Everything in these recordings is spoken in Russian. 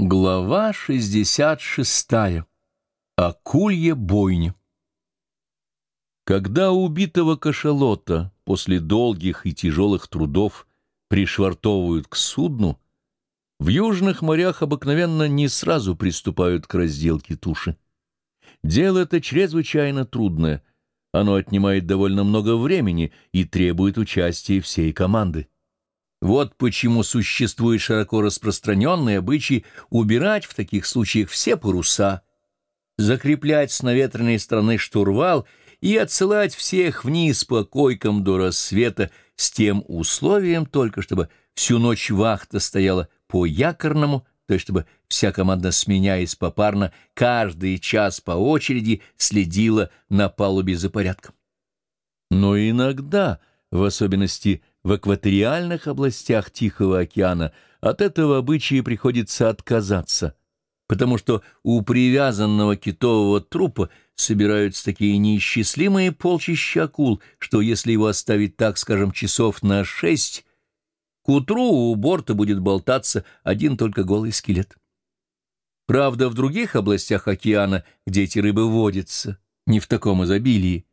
Глава 66. Акулья бойня. Когда убитого кашалота после долгих и тяжелых трудов пришвартовывают к судну, в южных морях обыкновенно не сразу приступают к разделке туши. Дело это чрезвычайно трудное, оно отнимает довольно много времени и требует участия всей команды. Вот почему существует широко распространенный обычай убирать в таких случаях все паруса, закреплять с наветренной стороны штурвал и отсылать всех вниз по койкам до рассвета с тем условием только, чтобы всю ночь вахта стояла по якорному, то есть чтобы вся команда, сменяясь попарно, каждый час по очереди следила на палубе за порядком. Но иногда, в особенности в экваториальных областях Тихого океана от этого обычая приходится отказаться, потому что у привязанного китового трупа собираются такие неисчислимые полчища акул, что если его оставить, так скажем, часов на шесть, к утру у борта будет болтаться один только голый скелет. Правда, в других областях океана, где эти рыбы водятся, не в таком изобилии,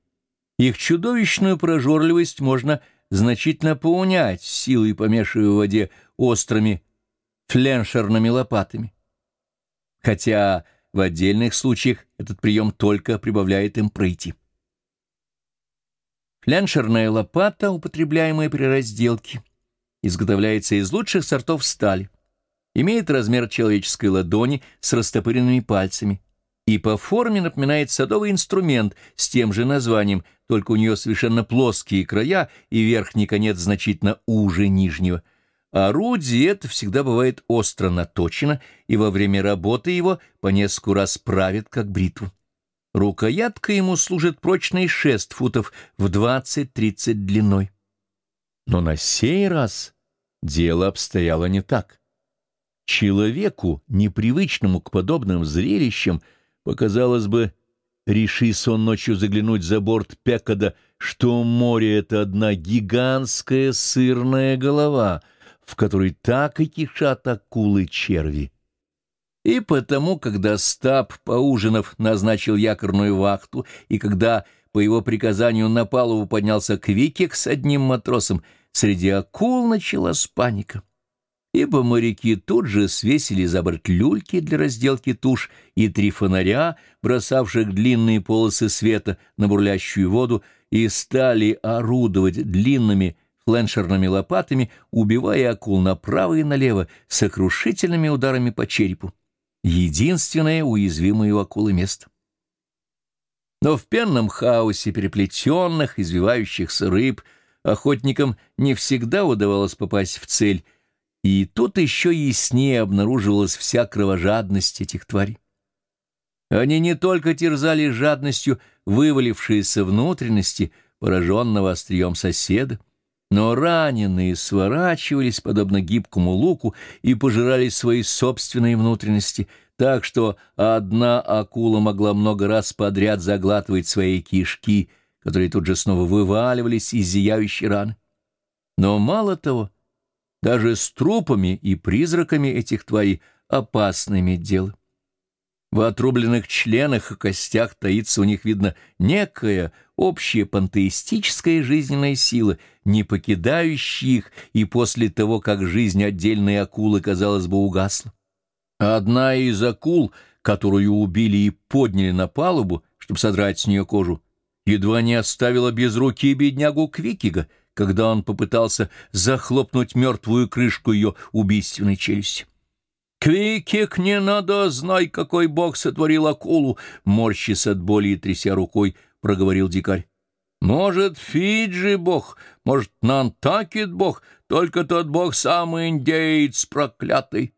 их чудовищную прожорливость можно значительно поунять силой, помешивая в воде острыми фленшерными лопатами. Хотя в отдельных случаях этот прием только прибавляет им прыти. Фленшерная лопата, употребляемая при разделке, изготовляется из лучших сортов стали, имеет размер человеческой ладони с растопыренными пальцами, и по форме напоминает садовый инструмент с тем же названием, только у нее совершенно плоские края и верхний конец значительно уже нижнего. Орудие это всегда бывает остро наточено, и во время работы его по нескольку раз правит, как бритву. Рукоятка ему служит прочный шест футов в 20-30 длиной. Но на сей раз дело обстояло не так. Человеку, непривычному к подобным зрелищам, Показалось бы, решись он ночью заглянуть за борт Пекада, что море — это одна гигантская сырная голова, в которой так и кишат акулы-черви. И потому, когда Стаб, поужинав, назначил якорную вахту, и когда по его приказанию на палубу поднялся Квикек с одним матросом, среди акул началась паника ибо моряки тут же свесили за борт люльки для разделки туш и три фонаря, бросавших длинные полосы света на бурлящую воду, и стали орудовать длинными фленшерными лопатами, убивая акул направо и налево сокрушительными ударами по черепу. Единственное уязвимое у акулы место. Но в пенном хаосе переплетенных, извивающихся рыб охотникам не всегда удавалось попасть в цель, и тут еще яснее обнаруживалась вся кровожадность этих тварей. Они не только терзали жадностью вывалившиеся внутренности пораженного острием соседа, но раненые сворачивались, подобно гибкому луку, и пожирали свои собственные внутренности, так что одна акула могла много раз подряд заглатывать свои кишки, которые тут же снова вываливались из зияющей раны. Но мало того, даже с трупами и призраками этих тварей опасно иметь дело. В отрубленных членах и костях таится у них, видно, некая общая пантеистическая жизненная сила, не покидающая их и после того, как жизнь отдельной акулы, казалось бы, угасла. Одна из акул, которую убили и подняли на палубу, чтобы содрать с нее кожу, едва не оставила без руки беднягу Квикига — когда он попытался захлопнуть мертвую крышку ее убийственной челюсти. «Квикик, не надо, знай, какой бог сотворил акулу!» Морщись от боли и тряся рукой, проговорил дикарь. «Может, Фиджи бог, может, Нантакет бог, только тот бог самый индеец проклятый!»